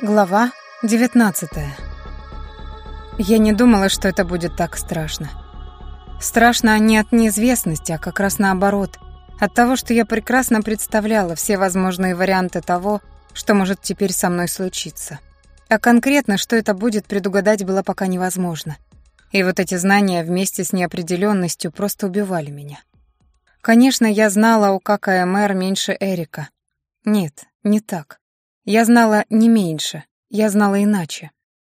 Глава 19 Я не думала, что это будет так страшно. Страшно не от неизвестности, а как раз наоборот, от того, что я прекрасно представляла все возможные варианты того, что может теперь со мной случиться. А конкретно, что это будет, предугадать было пока невозможно. И вот эти знания вместе с неопределенностью просто убивали меня. Конечно, я знала о ККМР меньше Эрика. Нет, не так. Я знала не меньше, я знала иначе.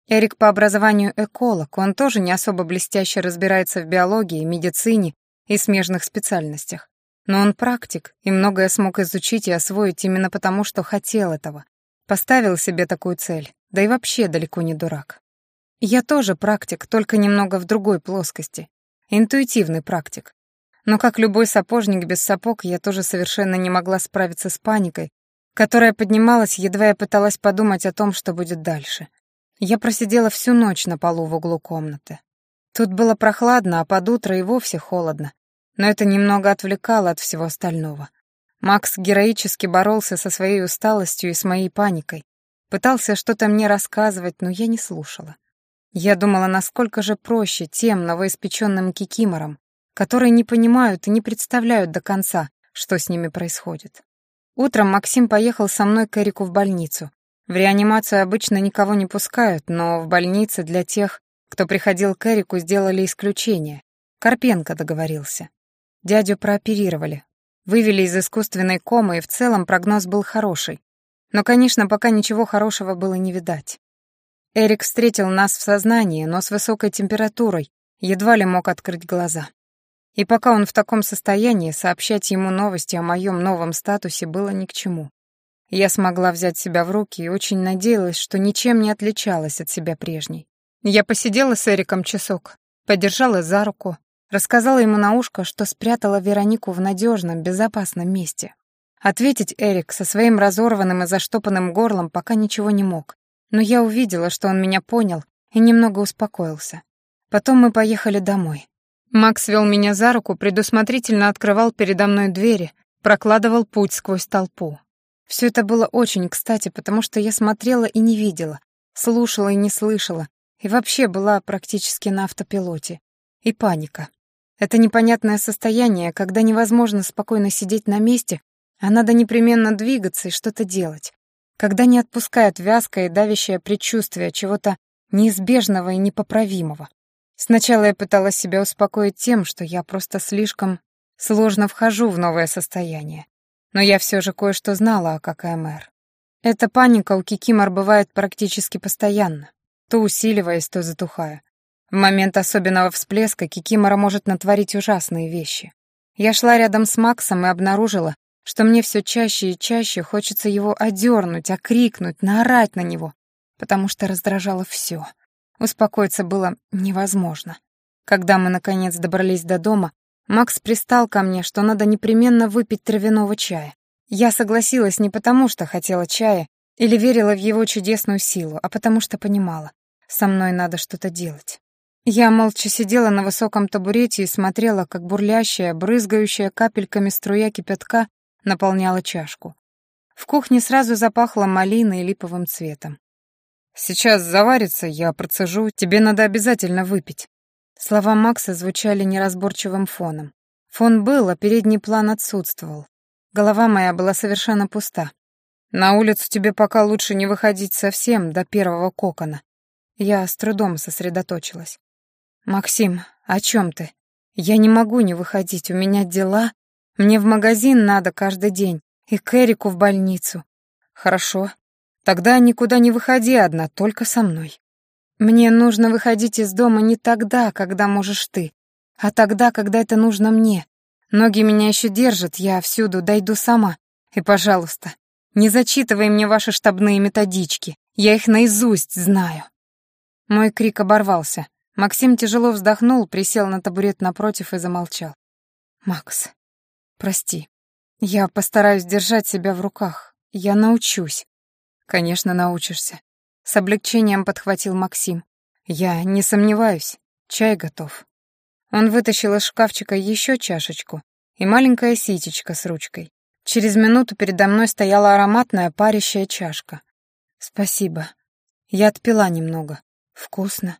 Эрик по образованию эколог, он тоже не особо блестяще разбирается в биологии, медицине и смежных специальностях. Но он практик, и многое смог изучить и освоить именно потому, что хотел этого. Поставил себе такую цель, да и вообще далеко не дурак. Я тоже практик, только немного в другой плоскости. Интуитивный практик. Но как любой сапожник без сапог, я тоже совершенно не могла справиться с паникой, которая поднималась, едва я пыталась подумать о том, что будет дальше. Я просидела всю ночь на полу в углу комнаты. Тут было прохладно, а под утро и вовсе холодно, но это немного отвлекало от всего остального. Макс героически боролся со своей усталостью и с моей паникой, пытался что-то мне рассказывать, но я не слушала. Я думала, насколько же проще тем новоиспеченным кикиморам, которые не понимают и не представляют до конца, что с ними происходит. Утром Максим поехал со мной к Эрику в больницу. В реанимацию обычно никого не пускают, но в больнице для тех, кто приходил к Эрику, сделали исключение. Карпенко договорился. Дядю прооперировали. Вывели из искусственной комы, и в целом прогноз был хороший. Но, конечно, пока ничего хорошего было не видать. Эрик встретил нас в сознании, но с высокой температурой, едва ли мог открыть глаза. И пока он в таком состоянии, сообщать ему новости о моем новом статусе было ни к чему. Я смогла взять себя в руки и очень надеялась, что ничем не отличалась от себя прежней. Я посидела с Эриком часок, подержала за руку, рассказала ему на ушко, что спрятала Веронику в надежном, безопасном месте. Ответить Эрик со своим разорванным и заштопанным горлом пока ничего не мог, но я увидела, что он меня понял и немного успокоился. Потом мы поехали домой. Макс вел меня за руку, предусмотрительно открывал передо мной двери, прокладывал путь сквозь толпу. Все это было очень кстати, потому что я смотрела и не видела, слушала и не слышала, и вообще была практически на автопилоте. И паника. Это непонятное состояние, когда невозможно спокойно сидеть на месте, а надо непременно двигаться и что-то делать. Когда не отпускает вязкое и давящее предчувствие чего-то неизбежного и непоправимого. Сначала я пыталась себя успокоить тем, что я просто слишком сложно вхожу в новое состояние. Но я все же кое-что знала о ККМР. Эта паника у Кикимор бывает практически постоянно, то усиливаясь, то затухая. В момент особенного всплеска Кикимора может натворить ужасные вещи. Я шла рядом с Максом и обнаружила, что мне все чаще и чаще хочется его одернуть, окрикнуть, наорать на него, потому что раздражало все — Успокоиться было невозможно. Когда мы, наконец, добрались до дома, Макс пристал ко мне, что надо непременно выпить травяного чая. Я согласилась не потому, что хотела чая или верила в его чудесную силу, а потому что понимала, со мной надо что-то делать. Я молча сидела на высоком табурете и смотрела, как бурлящая, брызгающая капельками струя кипятка наполняла чашку. В кухне сразу запахло малиной и липовым цветом. «Сейчас заварится, я процежу, тебе надо обязательно выпить». Слова Макса звучали неразборчивым фоном. Фон был, а передний план отсутствовал. Голова моя была совершенно пуста. «На улицу тебе пока лучше не выходить совсем до первого кокона». Я с трудом сосредоточилась. «Максим, о чем ты? Я не могу не выходить, у меня дела. Мне в магазин надо каждый день и к Эрику в больницу». «Хорошо, Тогда никуда не выходи одна, только со мной. Мне нужно выходить из дома не тогда, когда можешь ты, а тогда, когда это нужно мне. Ноги меня еще держат, я всюду дойду сама. И, пожалуйста, не зачитывай мне ваши штабные методички, я их наизусть знаю. Мой крик оборвался. Максим тяжело вздохнул, присел на табурет напротив и замолчал. «Макс, прости. Я постараюсь держать себя в руках. Я научусь. «Конечно, научишься». С облегчением подхватил Максим. «Я не сомневаюсь. Чай готов». Он вытащил из шкафчика еще чашечку и маленькая ситечка с ручкой. Через минуту передо мной стояла ароматная парящая чашка. «Спасибо. Я отпила немного. Вкусно».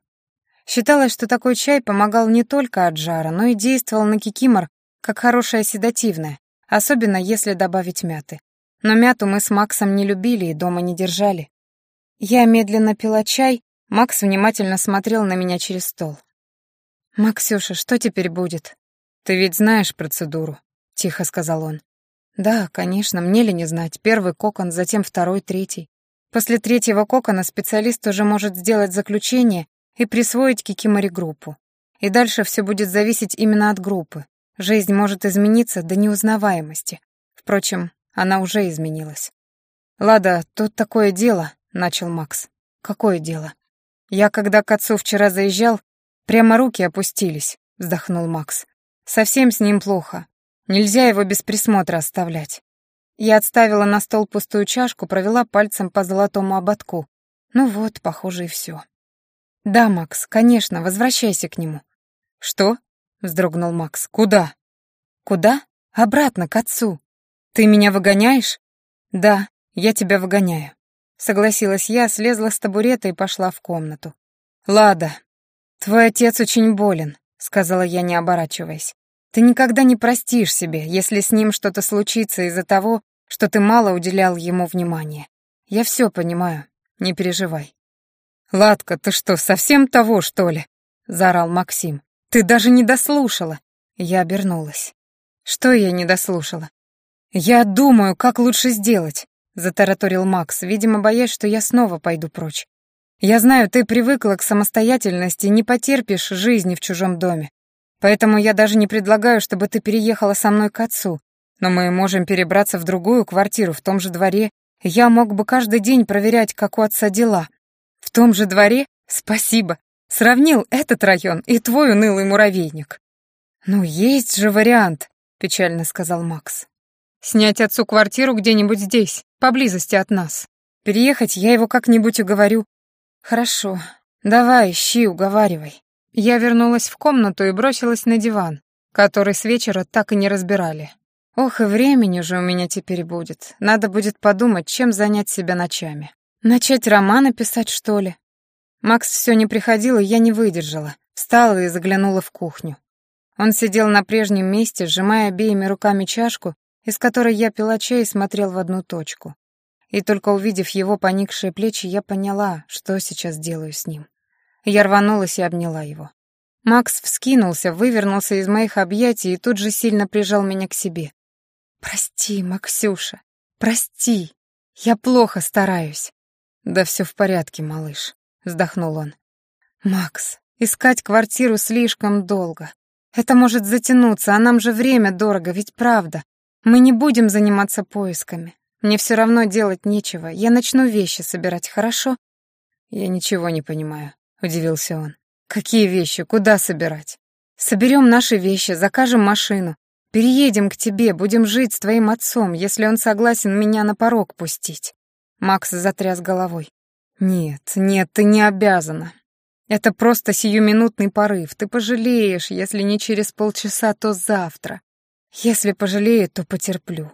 Считалось, что такой чай помогал не только от жара, но и действовал на кикимор как хорошее седативное, особенно если добавить мяты. Но мяту мы с Максом не любили и дома не держали. Я медленно пила чай, Макс внимательно смотрел на меня через стол. «Максюша, что теперь будет?» «Ты ведь знаешь процедуру», — тихо сказал он. «Да, конечно, мне ли не знать. Первый кокон, затем второй, третий. После третьего кокона специалист уже может сделать заключение и присвоить Кикимори группу. И дальше все будет зависеть именно от группы. Жизнь может измениться до неузнаваемости. Впрочем, она уже изменилась. «Лада, тут такое дело», — начал Макс. «Какое дело?» «Я, когда к отцу вчера заезжал, прямо руки опустились», — вздохнул Макс. «Совсем с ним плохо. Нельзя его без присмотра оставлять. Я отставила на стол пустую чашку, провела пальцем по золотому ободку. Ну вот, похоже, и все. «Да, Макс, конечно, возвращайся к нему». «Что?» — вздрогнул Макс. «Куда?» «Куда? Обратно, к отцу. Ты меня выгоняешь?» «Да, я тебя выгоняю». Согласилась я, слезла с табурета и пошла в комнату. «Лада, твой отец очень болен», — сказала я, не оборачиваясь. Ты никогда не простишь себе, если с ним что-то случится из-за того, что ты мало уделял ему внимания. Я все понимаю, не переживай. «Ладка, ты что, совсем того, что ли?» — заорал Максим. «Ты даже не дослушала!» Я обернулась. «Что я не дослушала?» «Я думаю, как лучше сделать», — затараторил Макс, видимо, боясь, что я снова пойду прочь. «Я знаю, ты привыкла к самостоятельности не потерпишь жизни в чужом доме. Поэтому я даже не предлагаю, чтобы ты переехала со мной к отцу. Но мы можем перебраться в другую квартиру в том же дворе. Я мог бы каждый день проверять, как у отца дела. В том же дворе? Спасибо. Сравнил этот район и твой унылый муравейник. Ну, есть же вариант, печально сказал Макс. Снять отцу квартиру где-нибудь здесь, поблизости от нас. Переехать я его как-нибудь уговорю. Хорошо. Давай, ищи, уговаривай. Я вернулась в комнату и бросилась на диван, который с вечера так и не разбирали. Ох, и времени же у меня теперь будет. Надо будет подумать, чем занять себя ночами. Начать романы писать, что ли? Макс все не приходил, и я не выдержала. Встала и заглянула в кухню. Он сидел на прежнем месте, сжимая обеими руками чашку, из которой я пила чай и смотрел в одну точку. И только увидев его поникшие плечи, я поняла, что сейчас делаю с ним. Я рванулась и обняла его. Макс вскинулся, вывернулся из моих объятий и тут же сильно прижал меня к себе. «Прости, Максюша, прости. Я плохо стараюсь». «Да все в порядке, малыш», — вздохнул он. «Макс, искать квартиру слишком долго. Это может затянуться, а нам же время дорого, ведь правда. Мы не будем заниматься поисками. Мне все равно делать нечего. Я начну вещи собирать, хорошо?» «Я ничего не понимаю», удивился он. «Какие вещи? Куда собирать?» «Соберем наши вещи, закажем машину. Переедем к тебе, будем жить с твоим отцом, если он согласен меня на порог пустить». Макс затряс головой. «Нет, нет, ты не обязана. Это просто сиюминутный порыв. Ты пожалеешь, если не через полчаса, то завтра. Если пожалею, то потерплю».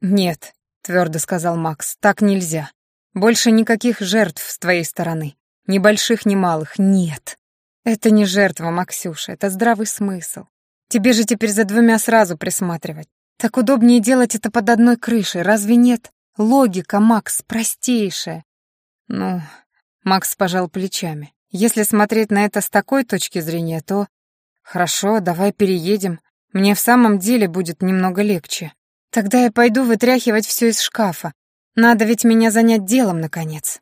«Нет», — твердо сказал Макс, — «так нельзя. Больше никаких жертв с твоей стороны. Ни больших, ни малых, нет. Это не жертва, Максюша, это здравый смысл. Тебе же теперь за двумя сразу присматривать. Так удобнее делать это под одной крышей, разве нет? Логика, Макс, простейшая. Ну, Макс пожал плечами. Если смотреть на это с такой точки зрения, то... Хорошо, давай переедем. Мне в самом деле будет немного легче. Тогда я пойду вытряхивать все из шкафа. Надо ведь меня занять делом, наконец.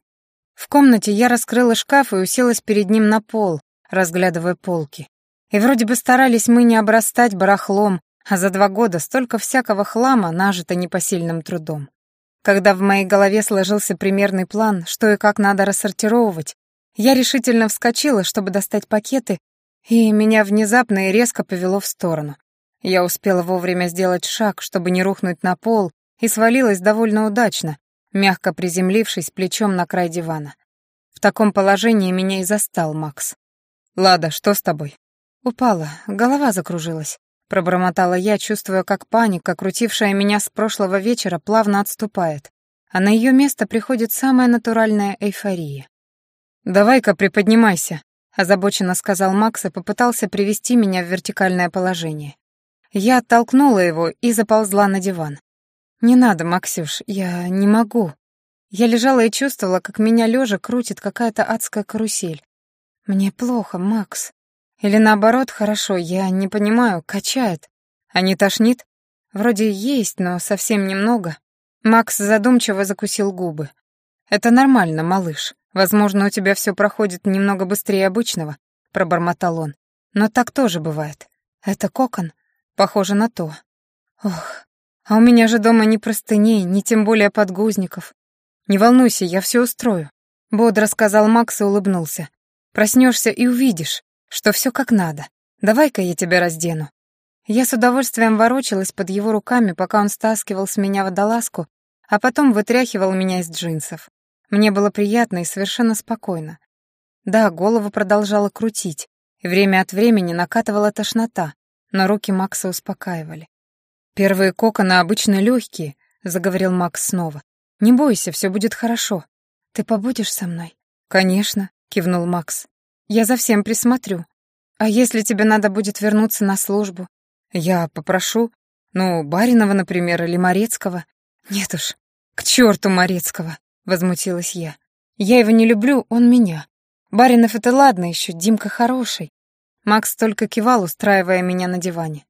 В комнате я раскрыла шкаф и уселась перед ним на пол, разглядывая полки. И вроде бы старались мы не обрастать барахлом, а за два года столько всякого хлама нажито непосильным трудом. Когда в моей голове сложился примерный план, что и как надо рассортировывать, я решительно вскочила, чтобы достать пакеты, и меня внезапно и резко повело в сторону. Я успела вовремя сделать шаг, чтобы не рухнуть на пол, и свалилась довольно удачно, мягко приземлившись плечом на край дивана. В таком положении меня и застал Макс. «Лада, что с тобой?» «Упала, голова закружилась», — пробормотала я, чувствуя, как паника, крутившая меня с прошлого вечера, плавно отступает. а на ее место приходит самая натуральная эйфория. «Давай-ка приподнимайся», — озабоченно сказал Макс и попытался привести меня в вертикальное положение. Я оттолкнула его и заползла на диван. «Не надо, Максюш, я не могу». Я лежала и чувствовала, как меня лежа крутит какая-то адская карусель. «Мне плохо, Макс». Или наоборот, хорошо, я не понимаю, качает. А не тошнит? Вроде есть, но совсем немного. Макс задумчиво закусил губы. «Это нормально, малыш. Возможно, у тебя все проходит немного быстрее обычного», — пробормотал он. «Но так тоже бывает. Это кокон? Похоже на то. Ох, а у меня же дома ни простыней, ни тем более подгузников. Не волнуйся, я все устрою», — бодро сказал Макс и улыбнулся. Проснешься и увидишь, что все как надо. Давай-ка я тебя раздену». Я с удовольствием ворочалась под его руками, пока он стаскивал с меня водолазку, а потом вытряхивал меня из джинсов. Мне было приятно и совершенно спокойно. Да, голову продолжала крутить, и время от времени накатывала тошнота, но руки Макса успокаивали. «Первые коконы обычно легкие», — заговорил Макс снова. «Не бойся, все будет хорошо. Ты побудешь со мной?» «Конечно», — кивнул Макс. «Я за всем присмотрю. А если тебе надо будет вернуться на службу?» «Я попрошу. Ну, Баринова, например, или Морецкого». «Нет уж, к черту Морецкого», — возмутилась я. «Я его не люблю, он меня. Баринов это ладно еще, Димка хороший». Макс только кивал, устраивая меня на диване.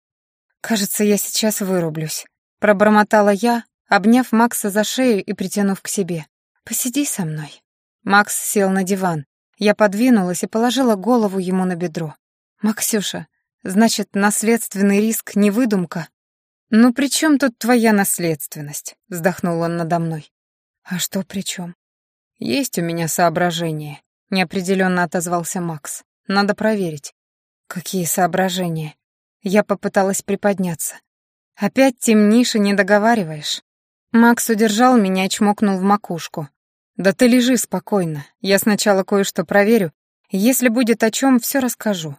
«Кажется, я сейчас вырублюсь», — пробормотала я, обняв Макса за шею и притянув к себе. «Посиди со мной». Макс сел на диван, я подвинулась и положила голову ему на бедро. «Максюша, значит, наследственный риск не выдумка?» «Ну при чем тут твоя наследственность?» — вздохнул он надо мной. «А что при чем?» «Есть у меня соображения», — неопределенно отозвался Макс. «Надо проверить». «Какие соображения?» Я попыталась приподняться. «Опять темнишь и не договариваешь». Макс удержал меня и чмокнул в макушку. «Да ты лежи спокойно. Я сначала кое-что проверю. Если будет о чем, все расскажу.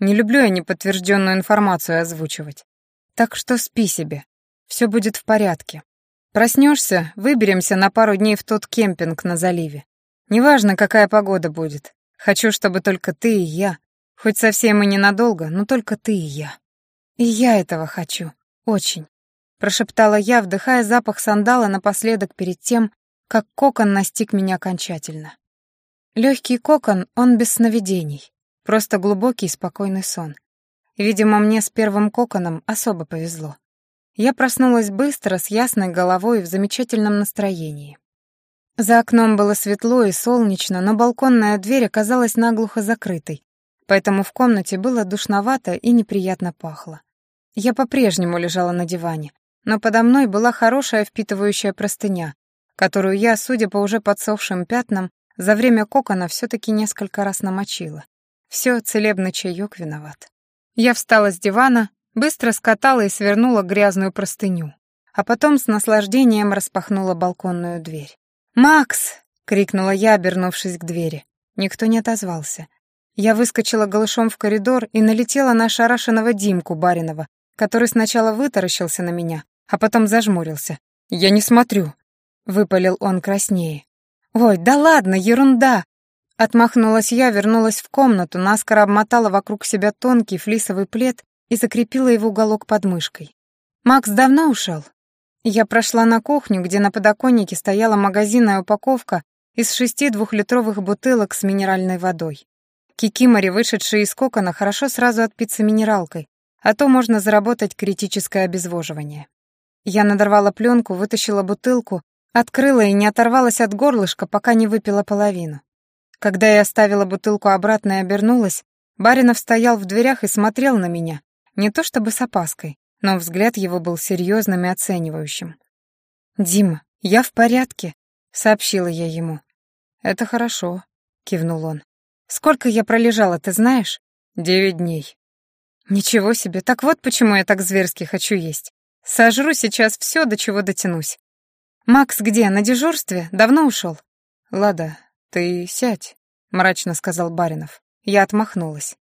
Не люблю я неподтвержденную информацию озвучивать. Так что спи себе. Все будет в порядке. Проснешься, выберемся на пару дней в тот кемпинг на заливе. Неважно, какая погода будет. Хочу, чтобы только ты и я. Хоть совсем и ненадолго, но только ты и я. И я этого хочу. Очень. Прошептала я, вдыхая запах сандала напоследок перед тем, как кокон настиг меня окончательно. Легкий кокон, он без сновидений, просто глубокий спокойный сон. Видимо, мне с первым коконом особо повезло. Я проснулась быстро, с ясной головой и в замечательном настроении. За окном было светло и солнечно, но балконная дверь оказалась наглухо закрытой, поэтому в комнате было душновато и неприятно пахло. Я по-прежнему лежала на диване, но подо мной была хорошая впитывающая простыня, которую я, судя по уже подсохшим пятнам, за время кокона все-таки несколько раз намочила. Все, целебный чаек виноват. Я встала с дивана, быстро скатала и свернула грязную простыню, а потом с наслаждением распахнула балконную дверь. «Макс!» — крикнула я, обернувшись к двери. Никто не отозвался. Я выскочила голышом в коридор и налетела на ошарашенного Димку Баринова, который сначала вытаращился на меня, а потом зажмурился. «Я не смотрю», выпалил он краснее. «Ой, да ладно, ерунда!» Отмахнулась я, вернулась в комнату, наскоро обмотала вокруг себя тонкий флисовый плед и закрепила его уголок под мышкой. «Макс давно ушел?» Я прошла на кухню, где на подоконнике стояла магазинная упаковка из шести двухлитровых бутылок с минеральной водой. Кикимори, вышедшие из кокона, хорошо сразу отпиться минералкой, а то можно заработать критическое обезвоживание. Я надорвала пленку, вытащила бутылку Открыла и не оторвалась от горлышка, пока не выпила половину. Когда я оставила бутылку обратно и обернулась, Баринов стоял в дверях и смотрел на меня, не то чтобы с опаской, но взгляд его был серьезным и оценивающим. «Дима, я в порядке», — сообщила я ему. «Это хорошо», — кивнул он. «Сколько я пролежала, ты знаешь?» «Девять дней». «Ничего себе, так вот почему я так зверски хочу есть. Сожру сейчас все, до чего дотянусь. «Макс где? На дежурстве? Давно ушел?» «Лада, ты сядь», — мрачно сказал Баринов. Я отмахнулась.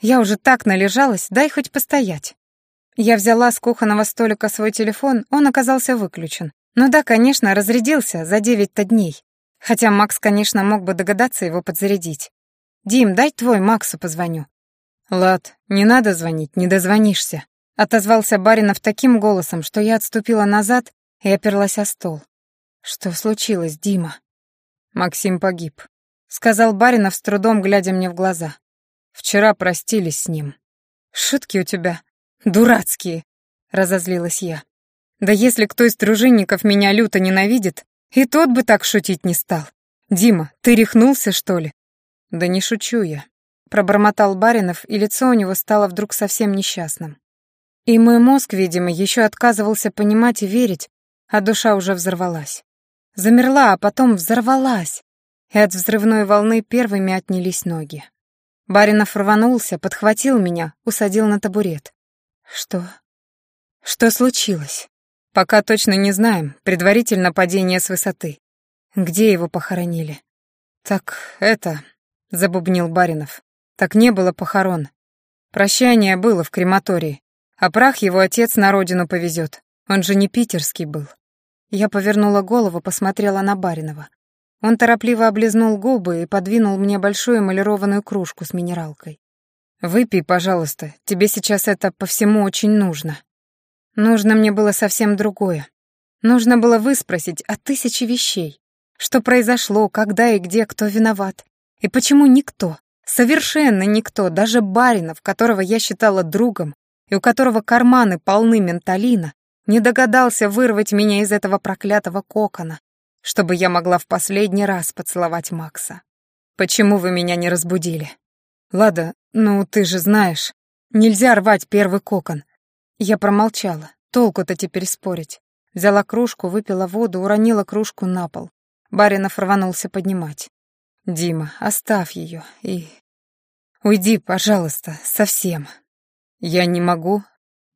«Я уже так належалась, дай хоть постоять». Я взяла с кухонного столика свой телефон, он оказался выключен, Ну да, конечно, разрядился за девять-то дней. Хотя Макс, конечно, мог бы догадаться его подзарядить. «Дим, дай твой Максу позвоню». «Лад, не надо звонить, не дозвонишься», — отозвался Баринов таким голосом, что я отступила назад и оперлась о стол. «Что случилось, Дима?» «Максим погиб», — сказал Баринов с трудом, глядя мне в глаза. «Вчера простились с ним». «Шутки у тебя дурацкие», — разозлилась я. «Да если кто из дружинников меня люто ненавидит, и тот бы так шутить не стал. Дима, ты рехнулся, что ли?» «Да не шучу я», — пробормотал Баринов, и лицо у него стало вдруг совсем несчастным. И мой мозг, видимо, еще отказывался понимать и верить, а душа уже взорвалась. Замерла, а потом взорвалась, и от взрывной волны первыми отнялись ноги. Баринов рванулся, подхватил меня, усадил на табурет. «Что? Что случилось?» «Пока точно не знаем, предварительно падение с высоты. Где его похоронили?» «Так это...» — забубнил Баринов. «Так не было похорон. Прощание было в крематории, а прах его отец на родину повезет. Он же не питерский был». Я повернула голову, посмотрела на Баринова. Он торопливо облизнул губы и подвинул мне большую эмалированную кружку с минералкой. «Выпей, пожалуйста, тебе сейчас это по всему очень нужно». Нужно мне было совсем другое. Нужно было выспросить о тысяче вещей. Что произошло, когда и где, кто виноват. И почему никто, совершенно никто, даже Баринов, которого я считала другом, и у которого карманы полны менталина, не догадался вырвать меня из этого проклятого кокона, чтобы я могла в последний раз поцеловать Макса. Почему вы меня не разбудили? Лада, ну ты же знаешь, нельзя рвать первый кокон. Я промолчала. Толку-то теперь спорить. Взяла кружку, выпила воду, уронила кружку на пол. Баринов рванулся поднимать. «Дима, оставь ее и... Уйди, пожалуйста, совсем. Я не могу.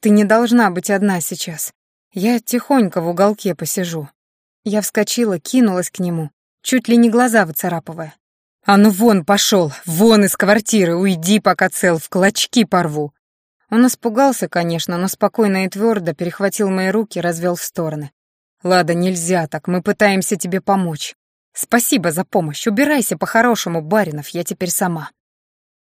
Ты не должна быть одна сейчас. Я тихонько в уголке посижу. Я вскочила, кинулась к нему, чуть ли не глаза выцарапывая. «А ну вон пошел, вон из квартиры, уйди, пока цел, в клочки порву!» Он испугался, конечно, но спокойно и твердо перехватил мои руки, развел в стороны. «Лада, нельзя так, мы пытаемся тебе помочь. Спасибо за помощь, убирайся по-хорошему, Баринов, я теперь сама».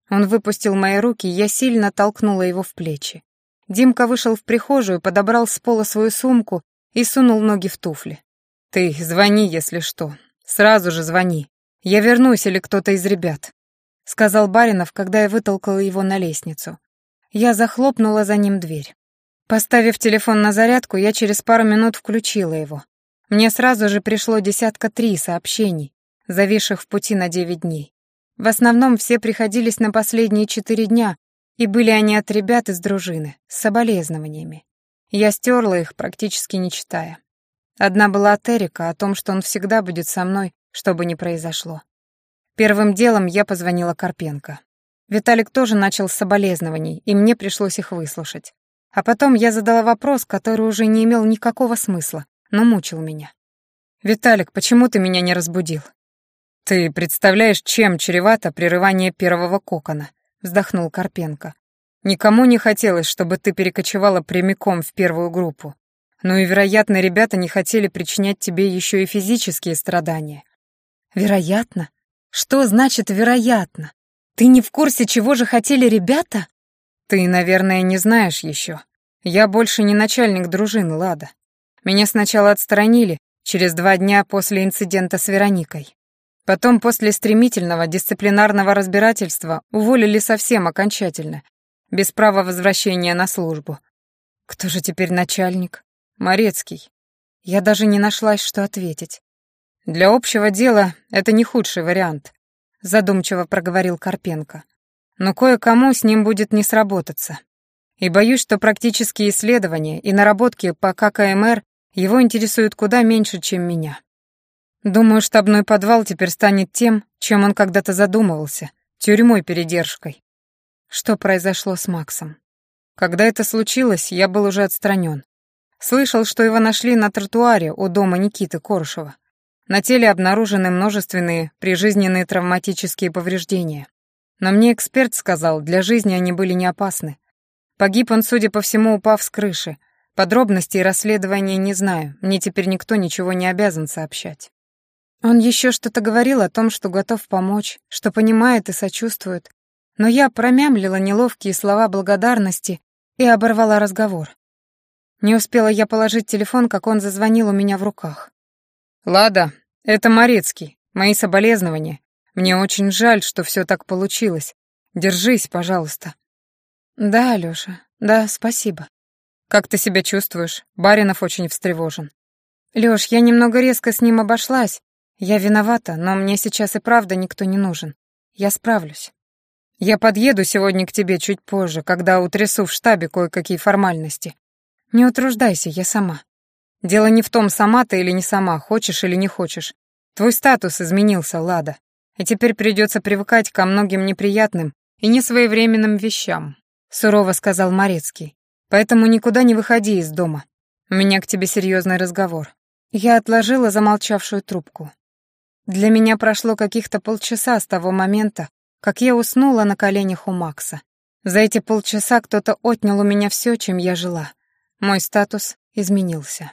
Он выпустил мои руки, и я сильно толкнула его в плечи. Димка вышел в прихожую, подобрал с пола свою сумку и сунул ноги в туфли. «Ты звони, если что. Сразу же звони. Я вернусь или кто-то из ребят», — сказал Баринов, когда я вытолкала его на лестницу. Я захлопнула за ним дверь. Поставив телефон на зарядку, я через пару минут включила его. Мне сразу же пришло десятка три сообщений, зависших в пути на девять дней. В основном все приходились на последние четыре дня, и были они от ребят из дружины, с соболезнованиями. Я стерла их, практически не читая. Одна была от Эрика, о том, что он всегда будет со мной, что бы ни произошло. Первым делом я позвонила Карпенко. Виталик тоже начал с соболезнований, и мне пришлось их выслушать. А потом я задала вопрос, который уже не имел никакого смысла, но мучил меня. «Виталик, почему ты меня не разбудил?» «Ты представляешь, чем чревато прерывание первого кокона?» вздохнул Карпенко. Никому не хотелось, чтобы ты перекочевала прямиком в первую группу. Ну и, вероятно, ребята не хотели причинять тебе еще и физические страдания. Вероятно? Что значит вероятно? Ты не в курсе, чего же хотели ребята? Ты, наверное, не знаешь еще. Я больше не начальник дружины, Лада. Меня сначала отстранили, через два дня после инцидента с Вероникой. Потом после стремительного дисциплинарного разбирательства уволили совсем окончательно, без права возвращения на службу. Кто же теперь начальник? Морецкий. Я даже не нашлась, что ответить. Для общего дела это не худший вариант, задумчиво проговорил Карпенко. Но кое-кому с ним будет не сработаться. И боюсь, что практические исследования и наработки по ККМР его интересуют куда меньше, чем меня. Думаю, штабной подвал теперь станет тем, чем он когда-то задумывался, тюрьмой-передержкой. Что произошло с Максом? Когда это случилось, я был уже отстранен. Слышал, что его нашли на тротуаре у дома Никиты Коршева. На теле обнаружены множественные прижизненные травматические повреждения. Но мне эксперт сказал, для жизни они были не опасны. Погиб он, судя по всему, упав с крыши. Подробностей расследования не знаю, мне теперь никто ничего не обязан сообщать. Он еще что-то говорил о том, что готов помочь, что понимает и сочувствует, но я промямлила неловкие слова благодарности и оборвала разговор. Не успела я положить телефон, как он зазвонил у меня в руках. «Лада, это Морецкий. Мои соболезнования. Мне очень жаль, что все так получилось. Держись, пожалуйста». «Да, Алёша, да, спасибо». «Как ты себя чувствуешь? Баринов очень встревожен». «Лёш, я немного резко с ним обошлась. Я виновата, но мне сейчас и правда никто не нужен. Я справлюсь». «Я подъеду сегодня к тебе чуть позже, когда утрясу в штабе кое-какие формальности. Не утруждайся, я сама». «Дело не в том, сама ты или не сама, хочешь или не хочешь. Твой статус изменился, Лада, и теперь придется привыкать ко многим неприятным и несвоевременным вещам», — сурово сказал Морецкий. «Поэтому никуда не выходи из дома. У меня к тебе серьезный разговор». Я отложила замолчавшую трубку. Для меня прошло каких-то полчаса с того момента, как я уснула на коленях у Макса. За эти полчаса кто-то отнял у меня все, чем я жила. Мой статус изменился.